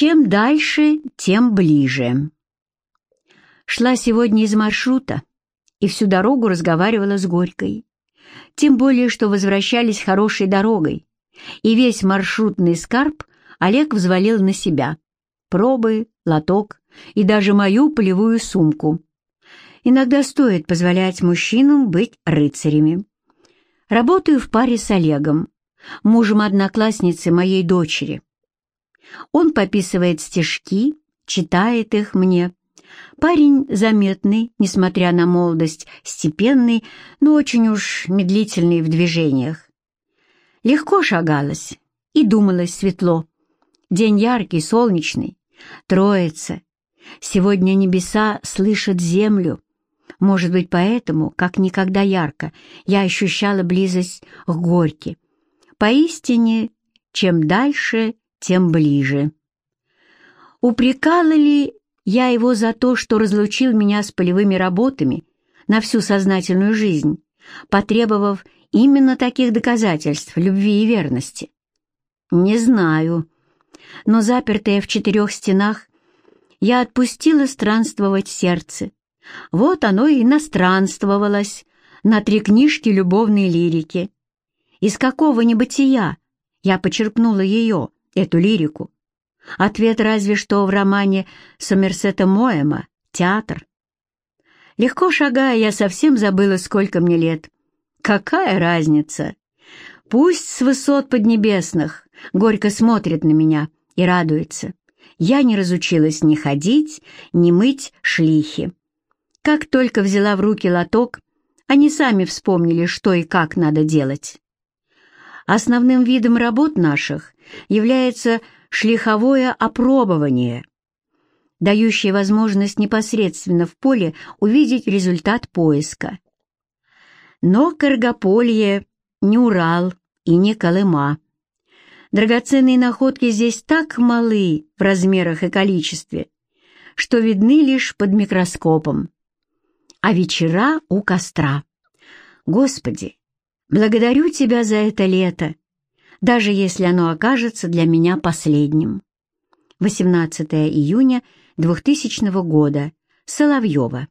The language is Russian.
Чем дальше, тем ближе. Шла сегодня из маршрута и всю дорогу разговаривала с Горькой. Тем более, что возвращались хорошей дорогой, и весь маршрутный скарб Олег взвалил на себя. Пробы, лоток и даже мою полевую сумку. Иногда стоит позволять мужчинам быть рыцарями. Работаю в паре с Олегом, мужем одноклассницы моей дочери. Он пописывает стишки, читает их мне. Парень заметный, несмотря на молодость, степенный, но очень уж медлительный в движениях. Легко шагалось и думалось светло. День яркий, солнечный, троица. Сегодня небеса слышат землю. Может быть, поэтому, как никогда ярко, я ощущала близость к горьке. Поистине, чем дальше, тем ближе. Упрекала ли я его за то, что разлучил меня с полевыми работами на всю сознательную жизнь, потребовав именно таких доказательств любви и верности? Не знаю. Но запертая в четырех стенах, я отпустила странствовать сердце. Вот оно и настранствовалось на три книжки любовной лирики. Из какого небытия я почерпнула ее, эту лирику? Ответ разве что в романе Сомерсета Моэма «Театр». Легко шагая, я совсем забыла, сколько мне лет. Какая разница? Пусть с высот поднебесных горько смотрит на меня и радуется. Я не разучилась ни ходить, ни мыть шлихи. Как только взяла в руки лоток, они сами вспомнили, что и как надо делать. Основным видом работ наших является шлиховое опробование, дающее возможность непосредственно в поле увидеть результат поиска. Но Каргополье не Урал и не Колыма. Драгоценные находки здесь так малы в размерах и количестве, что видны лишь под микроскопом. А вечера у костра. Господи, благодарю Тебя за это лето, даже если оно окажется для меня последним. 18 июня 2000 года. Соловьева.